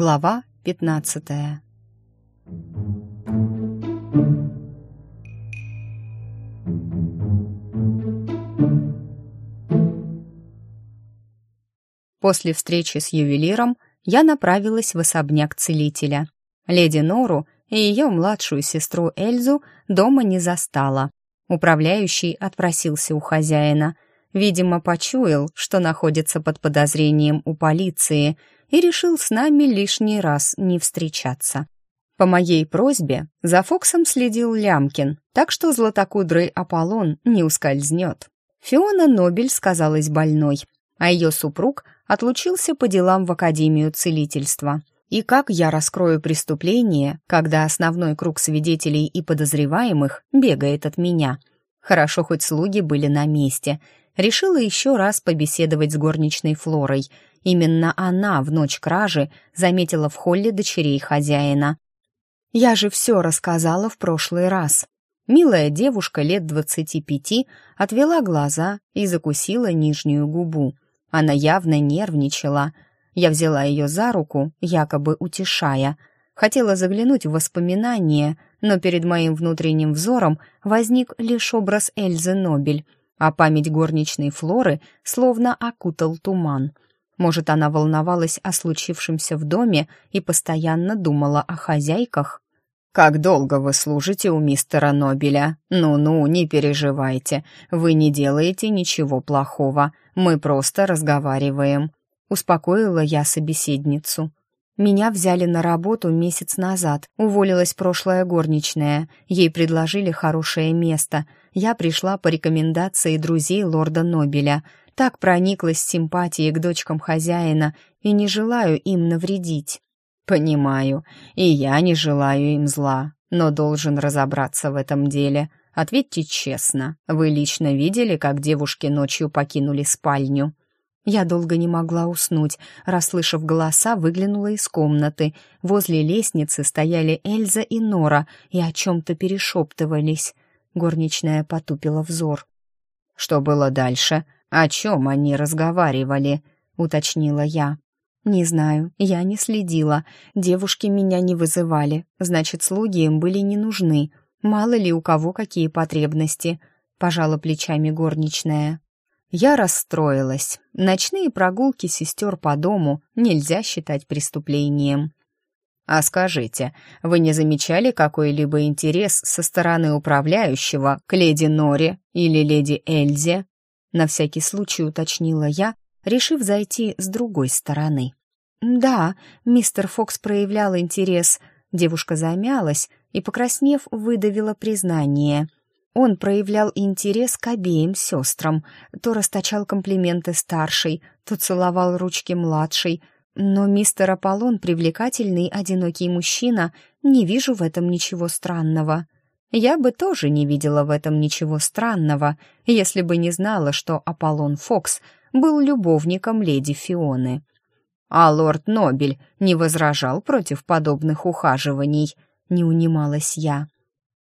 Глава пятнадцатая. После встречи с ювелиром я направилась в особняк целителя. Леди Нору и ее младшую сестру Эльзу дома не застала. Управляющий отпросился у хозяина. Видимо, почуял, что находится под подозрением у полиции, и решил с нами лишний раз не встречаться. По моей просьбе за Фоксом следил Лямкин, так что златокудрый Аполлон не ускользнет. Фиона Нобель сказалась больной, а ее супруг отлучился по делам в Академию целительства. И как я раскрою преступление, когда основной круг свидетелей и подозреваемых бегает от меня? Хорошо, хоть слуги были на месте. Решила еще раз побеседовать с горничной Флорой. Именно она в ночь кражи заметила в холле дочерей хозяина. Я же все рассказала в прошлый раз. Милая девушка лет двадцати пяти отвела глаза и закусила нижнюю губу. Она явно нервничала. Я взяла ее за руку, якобы утешая. Хотела заглянуть в воспоминания, но перед моим внутренним взором возник лишь образ Эльзы Нобель, а память горничной Флоры словно окутал туман. Может, она волновалась о случившемся в доме и постоянно думала о хозяйках? «Как долго вы служите у мистера Нобеля? Ну-ну, не переживайте, вы не делаете ничего плохого, мы просто разговариваем», — успокоила я собеседницу. Меня взяли на работу месяц назад, уволилась прошлая горничная, ей предложили хорошее место. Я пришла по рекомендации друзей лорда Нобеля, так прониклась симпатией к дочкам хозяина и не желаю им навредить. «Понимаю, и я не желаю им зла, но должен разобраться в этом деле. Ответьте честно, вы лично видели, как девушки ночью покинули спальню?» Я долго не могла уснуть, расслышав голоса, выглянула из комнаты. Возле лестницы стояли Эльза и Нора и о чем-то перешептывались. Горничная потупила взор. «Что было дальше? О чем они разговаривали?» — уточнила я. «Не знаю, я не следила. Девушки меня не вызывали, значит, слуги им были не нужны. Мало ли у кого какие потребности», — пожала плечами горничная. Я расстроилась. Ночные прогулки сестер по дому нельзя считать преступлением. «А скажите, вы не замечали какой-либо интерес со стороны управляющего к леди Норе или леди Эльзе?» На всякий случай уточнила я, решив зайти с другой стороны. «Да, мистер Фокс проявлял интерес». Девушка замялась и, покраснев, выдавила признание. Он проявлял интерес к обеим сестрам, то расточал комплименты старшей, то целовал ручки младшей. Но мистер Аполлон, привлекательный, одинокий мужчина, не вижу в этом ничего странного. Я бы тоже не видела в этом ничего странного, если бы не знала, что Аполлон Фокс был любовником леди Фионы. А лорд Нобель не возражал против подобных ухаживаний, не унималась я.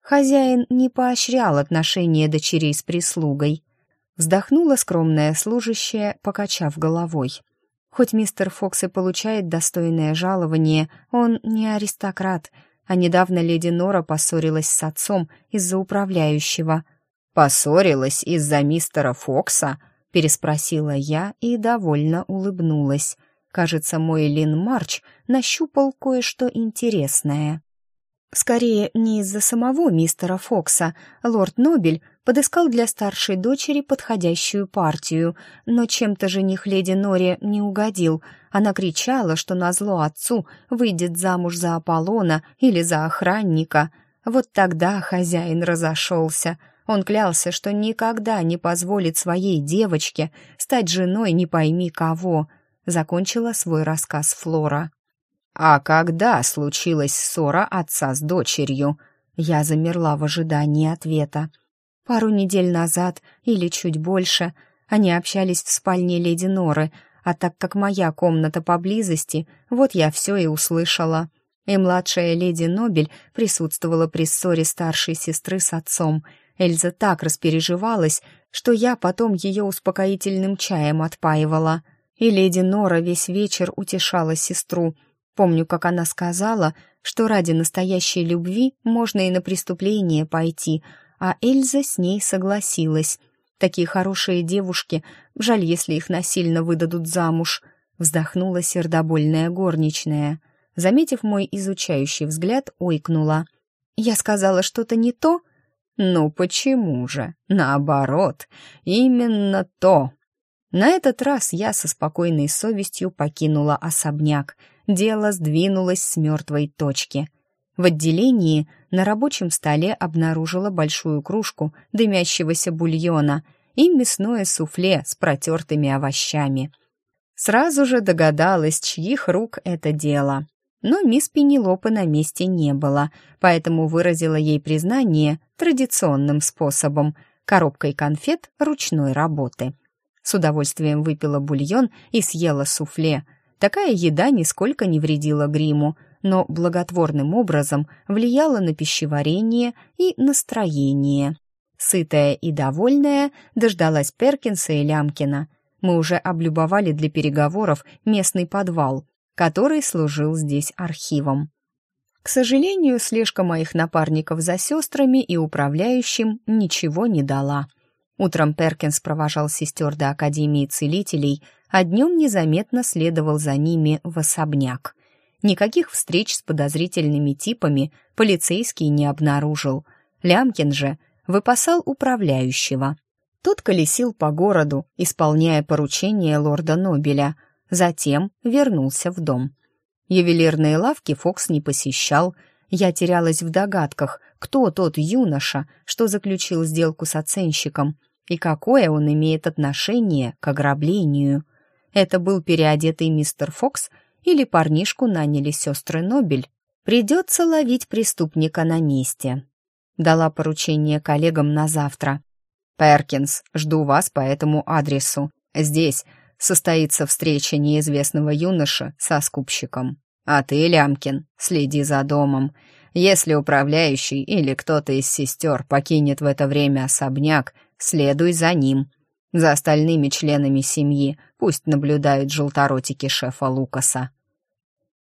Хозяин не поощрял отношения дочерей с прислугой. Вздохнула скромная служащая, покачав головой. Хоть мистер Фокс и получает достойное жалование, он не аристократ, а недавно леди Нора поссорилась с отцом из-за управляющего. «Поссорилась из-за мистера Фокса?» — переспросила я и довольно улыбнулась. Кажется, мой Лин Марч нащупал кое-что интересное. Скорее, не из-за самого мистера Фокса. Лорд Нобель подыскал для старшей дочери подходящую партию, но чем-то жених леди Нори не угодил. Она кричала, что назло отцу выйдет замуж за Аполлона или за охранника. Вот тогда хозяин разошелся. Он клялся, что никогда не позволит своей девочке стать женой не пойми кого — закончила свой рассказ Флора. «А когда случилась ссора отца с дочерью?» Я замерла в ожидании ответа. Пару недель назад или чуть больше они общались в спальне леди Норы, а так как моя комната поблизости, вот я все и услышала. И младшая леди Нобель присутствовала при ссоре старшей сестры с отцом. Эльза так распереживалась, что я потом ее успокоительным чаем отпаивала — и леди Нора весь вечер утешала сестру. Помню, как она сказала, что ради настоящей любви можно и на преступление пойти, а Эльза с ней согласилась. Такие хорошие девушки, жаль, если их насильно выдадут замуж, вздохнула сердобольная горничная. Заметив мой изучающий взгляд, ойкнула. Я сказала что-то не то? Ну почему же? Наоборот, именно то. На этот раз я со спокойной совестью покинула особняк. Дело сдвинулось с мертвой точки. В отделении на рабочем столе обнаружила большую кружку дымящегося бульона и мясное суфле с протертыми овощами. Сразу же догадалась, чьих рук это дело. Но мисс Пенелопы на месте не было, поэтому выразила ей признание традиционным способом — коробкой конфет ручной работы. С удовольствием выпила бульон и съела суфле. Такая еда нисколько не вредила гриму, но благотворным образом влияла на пищеварение и настроение. Сытая и довольная дождалась Перкинса и Лямкина. Мы уже облюбовали для переговоров местный подвал, который служил здесь архивом. К сожалению, слежка моих напарников за сестрами и управляющим ничего не дала. Утром Перкинс провожал сестер до Академии целителей, а днем незаметно следовал за ними в особняк. Никаких встреч с подозрительными типами полицейский не обнаружил. Лямкин же выпасал управляющего. Тот колесил по городу, исполняя поручения лорда Нобеля — Затем вернулся в дом. Ювелирные лавки Фокс не посещал. Я терялась в догадках, кто тот юноша, что заключил сделку с оценщиком, и какое он имеет отношение к ограблению. Это был переодетый мистер Фокс или парнишку наняли сестры Нобель. Придется ловить преступника на месте. Дала поручение коллегам на завтра. «Перкинс, жду вас по этому адресу. Здесь, состоится встреча неизвестного юноши со скупщиком. А ты, Лямкин, следи за домом. Если управляющий или кто-то из сестер покинет в это время особняк, следуй за ним. За остальными членами семьи пусть наблюдают желторотики шефа Лукаса.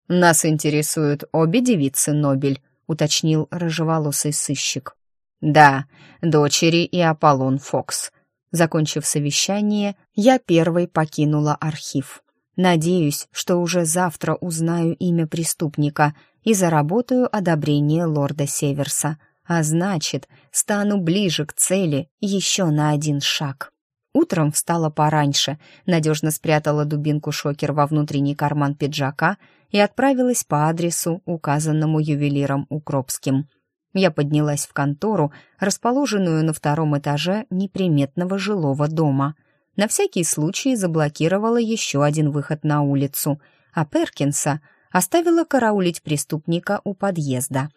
«Нас интересуют обе девицы Нобель», — уточнил рыжеволосый сыщик. «Да, дочери и Аполлон Фокс», Закончив совещание, я первой покинула архив. Надеюсь, что уже завтра узнаю имя преступника и заработаю одобрение лорда Северса, а значит, стану ближе к цели еще на один шаг. Утром встала пораньше, надежно спрятала дубинку-шокер во внутренний карман пиджака и отправилась по адресу, указанному ювелиром Укропским. Я поднялась в контору, расположенную на втором этаже неприметного жилого дома. На всякий случай заблокировала еще один выход на улицу, а Перкинса оставила караулить преступника у подъезда.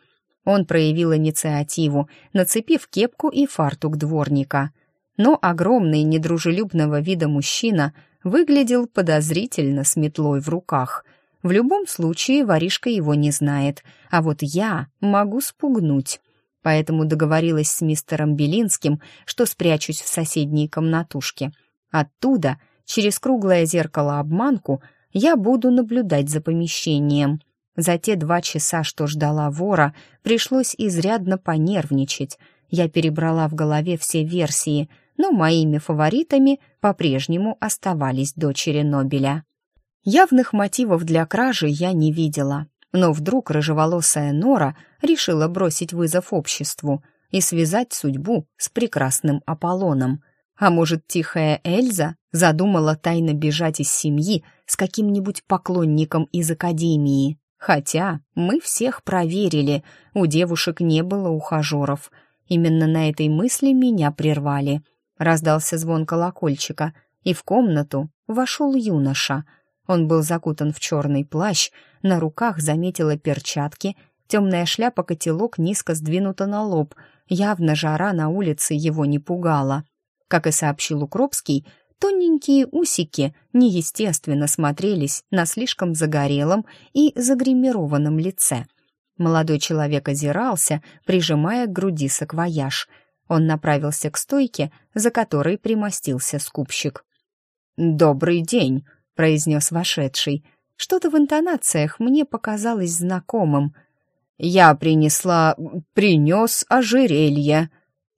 Он проявил инициативу, нацепив кепку и фартук дворника. Но огромный недружелюбного вида мужчина выглядел подозрительно с метлой в руках — в любом случае воришка его не знает, а вот я могу спугнуть. Поэтому договорилась с мистером Белинским, что спрячусь в соседней комнатушке. Оттуда, через круглое зеркало-обманку, я буду наблюдать за помещением. За те два часа, что ждала вора, пришлось изрядно понервничать. Я перебрала в голове все версии, но моими фаворитами по-прежнему оставались дочери Нобеля. Явных мотивов для кражи я не видела, но вдруг рыжеволосая Нора решила бросить вызов обществу и связать судьбу с прекрасным Аполлоном. А может, тихая Эльза задумала тайно бежать из семьи с каким-нибудь поклонником из академии? Хотя мы всех проверили, у девушек не было ухажеров. Именно на этой мысли меня прервали. Раздался звон колокольчика, и в комнату вошел юноша — он был закутан в черный плащ, на руках заметила перчатки, темная шляпа-котелок низко сдвинута на лоб, явно жара на улице его не пугала. Как и сообщил Укропский, тоненькие усики неестественно смотрелись на слишком загорелом и загримированном лице. Молодой человек озирался, прижимая к груди саквояж. Он направился к стойке, за которой примостился скупщик. «Добрый день!» произнес вошедший. Что-то в интонациях мне показалось знакомым. «Я принесла... принес ожерелье».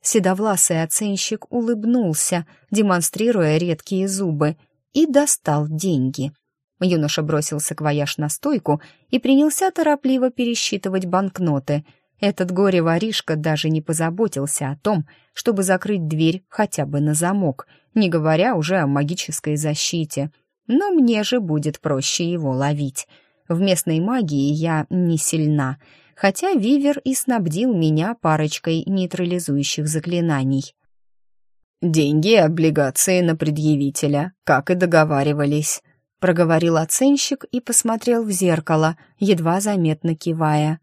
Седовласый оценщик улыбнулся, демонстрируя редкие зубы, и достал деньги. Юноша бросил саквояж на стойку и принялся торопливо пересчитывать банкноты. Этот горе-воришка даже не позаботился о том, чтобы закрыть дверь хотя бы на замок, не говоря уже о магической защите. Но мне же будет проще его ловить. В местной магии я не сильна, хотя Вивер и снабдил меня парочкой нейтрализующих заклинаний. «Деньги и облигации на предъявителя, как и договаривались», проговорил оценщик и посмотрел в зеркало, едва заметно кивая.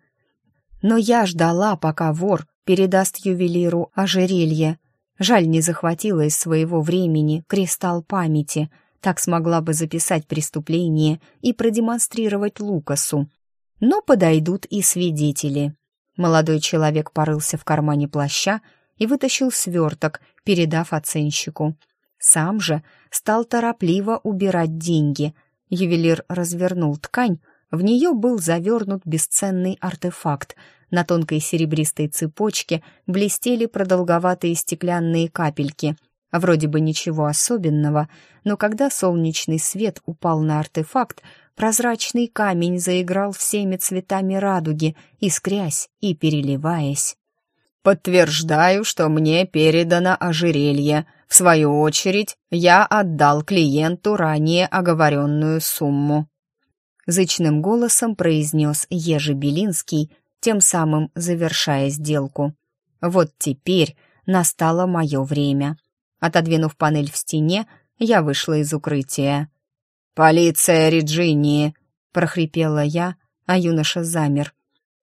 Но я ждала, пока вор передаст ювелиру ожерелье. Жаль, не захватила из своего времени кристалл памяти, так смогла бы записать преступление и продемонстрировать Лукасу. Но подойдут и свидетели. Молодой человек порылся в кармане плаща и вытащил сверток, передав оценщику. Сам же стал торопливо убирать деньги. Ювелир развернул ткань, в нее был завернут бесценный артефакт. На тонкой серебристой цепочке блестели продолговатые стеклянные капельки. Вроде бы ничего особенного, но когда солнечный свет упал на артефакт, прозрачный камень заиграл всеми цветами радуги, искрясь и переливаясь. «Подтверждаю, что мне передано ожерелье», в свою очередь, я отдал клиенту ранее оговоренную сумму. Зычным голосом произнес Ежи Белинский, тем самым завершая сделку. Вот теперь настало мое время. Отодвинув панель в стене, я вышла из укрытия. «Полиция Реджинии!» — прохрипела я, а юноша замер.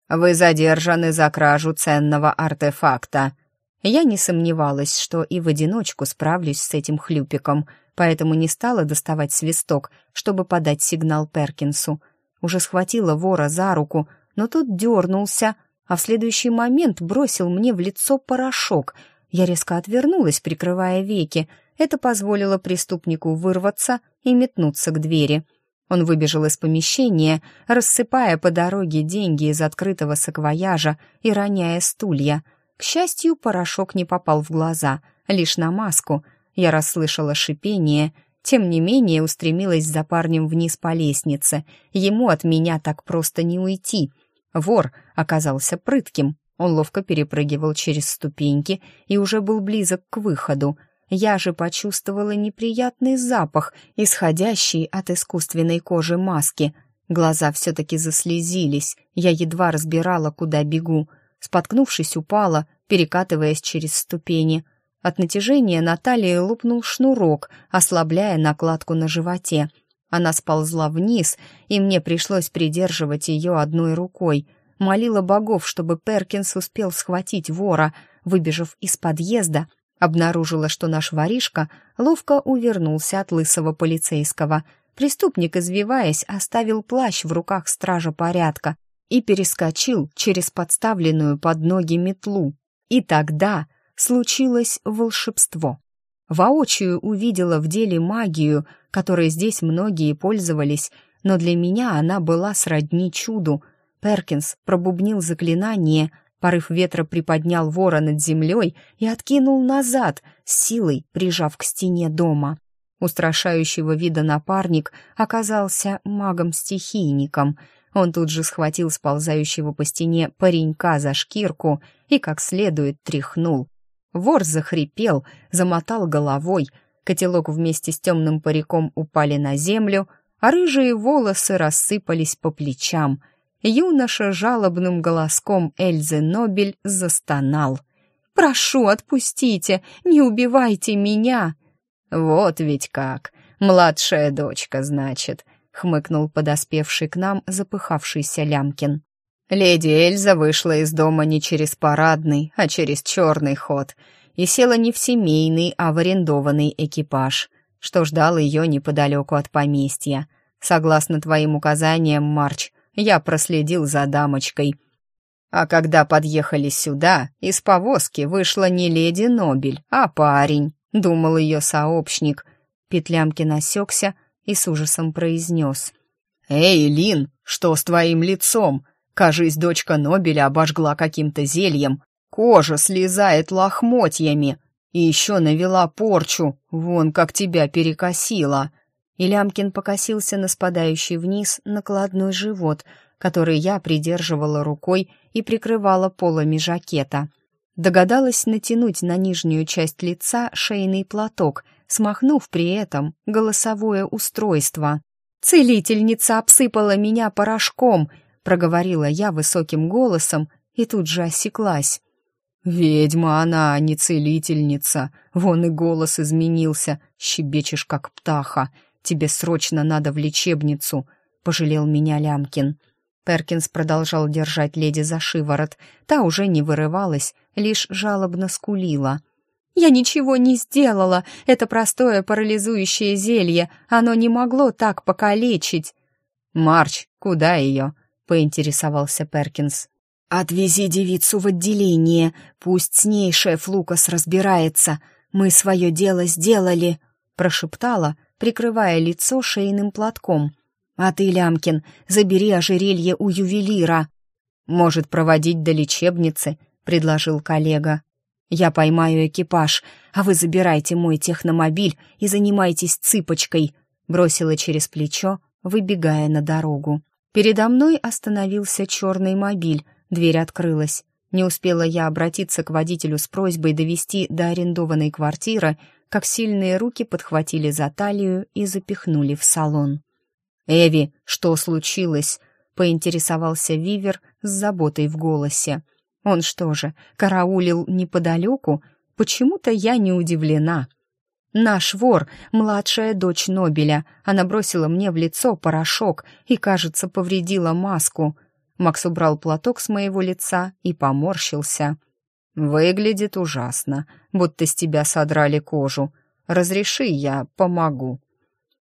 «Вы задержаны за кражу ценного артефакта. Я не сомневалась, что и в одиночку справлюсь с этим хлюпиком, поэтому не стала доставать свисток, чтобы подать сигнал Перкинсу. Уже схватила вора за руку, но тот дернулся, а в следующий момент бросил мне в лицо порошок. Я резко отвернулась, прикрывая веки. Это позволило преступнику вырваться и метнуться к двери. Он выбежал из помещения, рассыпая по дороге деньги из открытого саквояжа и роняя стулья — к счастью, порошок не попал в глаза, лишь на маску. Я расслышала шипение, тем не менее устремилась за парнем вниз по лестнице. Ему от меня так просто не уйти. Вор оказался прытким. Он ловко перепрыгивал через ступеньки и уже был близок к выходу. Я же почувствовала неприятный запах, исходящий от искусственной кожи маски. Глаза все-таки заслезились, я едва разбирала, куда бегу — Споткнувшись, упала, перекатываясь через ступени. От натяжения на талии лопнул шнурок, ослабляя накладку на животе. Она сползла вниз, и мне пришлось придерживать ее одной рукой. Молила богов, чтобы Перкинс успел схватить вора. Выбежав из подъезда, обнаружила, что наш воришка ловко увернулся от лысого полицейского. Преступник, извиваясь, оставил плащ в руках стража порядка и перескочил через подставленную под ноги метлу. И тогда случилось волшебство. Воочию увидела в деле магию, которой здесь многие пользовались, но для меня она была сродни чуду. Перкинс пробубнил заклинание, порыв ветра приподнял вора над землей и откинул назад, силой прижав к стене дома. Устрашающего вида напарник оказался магом-стихийником — он тут же схватил сползающего по стене паренька за шкирку и как следует тряхнул. Вор захрипел, замотал головой, котелок вместе с темным париком упали на землю, а рыжие волосы рассыпались по плечам. Юноша жалобным голоском Эльзы Нобель застонал. «Прошу, отпустите! Не убивайте меня!» «Вот ведь как! Младшая дочка, значит!» — хмыкнул подоспевший к нам запыхавшийся Лямкин. Леди Эльза вышла из дома не через парадный, а через черный ход и села не в семейный, а в арендованный экипаж, что ждал ее неподалеку от поместья. Согласно твоим указаниям, Марч, я проследил за дамочкой. А когда подъехали сюда, из повозки вышла не леди Нобель, а парень, думал ее сообщник. Петлямкин осекся, и с ужасом произнес. «Эй, Лин, что с твоим лицом? Кажись, дочка Нобеля обожгла каким-то зельем. Кожа слезает лохмотьями. И еще навела порчу. Вон как тебя перекосило». И Лямкин покосился на спадающий вниз накладной живот, который я придерживала рукой и прикрывала полами жакета. Догадалась натянуть на нижнюю часть лица шейный платок, смахнув при этом голосовое устройство. «Целительница обсыпала меня порошком», — проговорила я высоким голосом и тут же осеклась. «Ведьма она, а не целительница. Вон и голос изменился. Щебечешь, как птаха. Тебе срочно надо в лечебницу», — пожалел меня Лямкин. Перкинс продолжал держать леди за шиворот. Та уже не вырывалась, лишь жалобно скулила. «Я ничего не сделала. Это простое парализующее зелье. Оно не могло так покалечить». «Марч, куда ее?» — поинтересовался Перкинс. «Отвези девицу в отделение. Пусть с ней шеф Лукас разбирается. Мы свое дело сделали», — прошептала, прикрывая лицо шейным платком. «А ты, Лямкин, забери ожерелье у ювелира». «Может, проводить до лечебницы?» — предложил коллега. «Я поймаю экипаж, а вы забирайте мой техномобиль и занимайтесь цыпочкой», — бросила через плечо, выбегая на дорогу. Передо мной остановился черный мобиль, дверь открылась. Не успела я обратиться к водителю с просьбой довести до арендованной квартиры, как сильные руки подхватили за талию и запихнули в салон. «Эви, что случилось?» — поинтересовался Вивер с заботой в голосе. Он что же, караулил неподалеку? Почему-то я не удивлена. Наш вор — младшая дочь Нобеля. Она бросила мне в лицо порошок и, кажется, повредила маску. Макс убрал платок с моего лица и поморщился. «Выглядит ужасно, будто с тебя содрали кожу. Разреши, я помогу».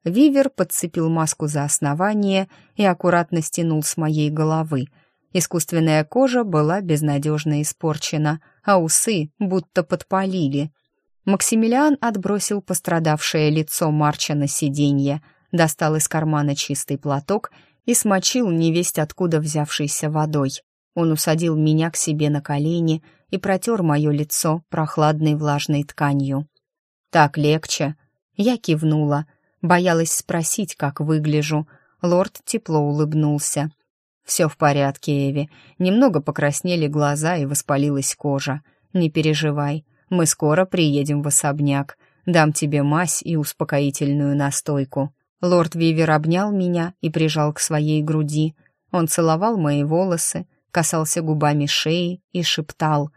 Вивер подцепил маску за основание и аккуратно стянул с моей головы — Искусственная кожа была безнадежно испорчена, а усы будто подпалили. Максимилиан отбросил пострадавшее лицо Марча на сиденье, достал из кармана чистый платок и смочил невесть откуда взявшейся водой. Он усадил меня к себе на колени и протер мое лицо прохладной влажной тканью. «Так легче?» Я кивнула, боялась спросить, как выгляжу. Лорд тепло улыбнулся. «Все в порядке, Эви. Немного покраснели глаза и воспалилась кожа. Не переживай, мы скоро приедем в особняк. Дам тебе мазь и успокоительную настойку». Лорд Вивер обнял меня и прижал к своей груди. Он целовал мои волосы, касался губами шеи и шептал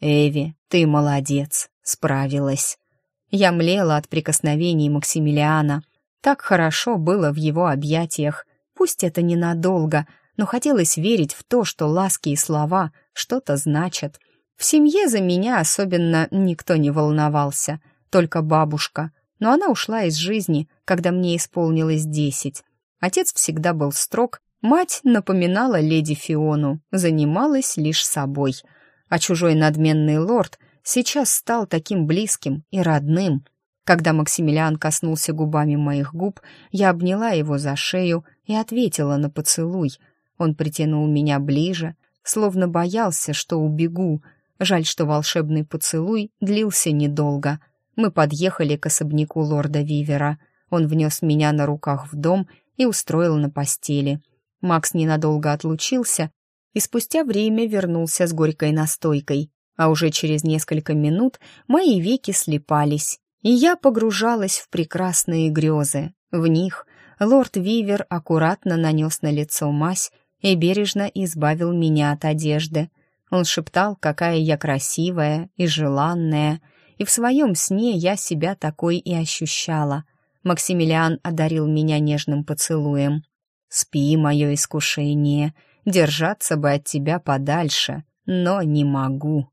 «Эви, ты молодец, справилась». Я млела от прикосновений Максимилиана. Так хорошо было в его объятиях. Пусть это ненадолго, но хотелось верить в то, что ласки и слова что-то значат. В семье за меня особенно никто не волновался, только бабушка, но она ушла из жизни, когда мне исполнилось десять. Отец всегда был строг, мать напоминала леди Фиону, занималась лишь собой, а чужой надменный лорд сейчас стал таким близким и родным. Когда Максимилиан коснулся губами моих губ, я обняла его за шею и ответила на поцелуй — он притянул меня ближе, словно боялся, что убегу. Жаль, что волшебный поцелуй длился недолго. Мы подъехали к особняку лорда Вивера. Он внес меня на руках в дом и устроил на постели. Макс ненадолго отлучился и спустя время вернулся с горькой настойкой. А уже через несколько минут мои веки слепались, и я погружалась в прекрасные грезы. В них лорд Вивер аккуратно нанес на лицо мазь и бережно избавил меня от одежды. Он шептал, какая я красивая и желанная, и в своем сне я себя такой и ощущала. Максимилиан одарил меня нежным поцелуем. «Спи, мое искушение, держаться бы от тебя подальше, но не могу».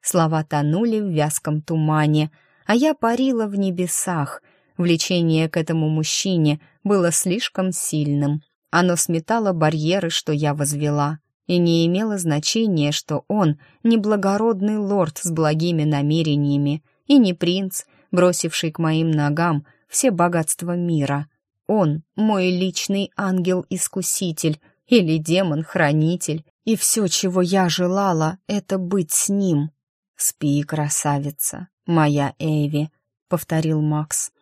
Слова тонули в вязком тумане, а я парила в небесах. Влечение к этому мужчине было слишком сильным, оно сметало барьеры, что я возвела, и не имело значения, что он не благородный лорд с благими намерениями и не принц, бросивший к моим ногам все богатства мира. он мой личный ангел-искуситель или демон-хранитель, и все, чего я желала, это быть с ним. «Спи, красавица, моя Эви», — повторил Макс.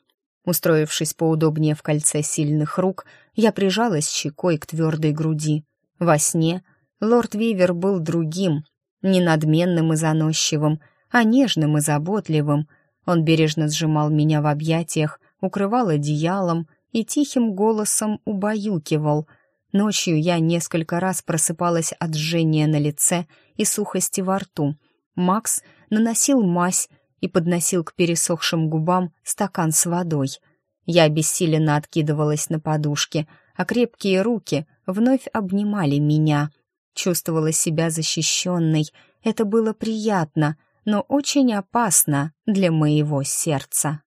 Устроившись поудобнее в кольце сильных рук, я прижалась щекой к твердой груди. Во сне лорд Вивер был другим, не надменным и заносчивым, а нежным и заботливым. Он бережно сжимал меня в объятиях, укрывал одеялом и тихим голосом убаюкивал. Ночью я несколько раз просыпалась от жжения на лице и сухости во рту. Макс наносил мазь и подносил к пересохшим губам стакан с водой. Я обессиленно откидывалась на подушке, а крепкие руки вновь обнимали меня. Чувствовала себя защищенной. Это было приятно, но очень опасно для моего сердца.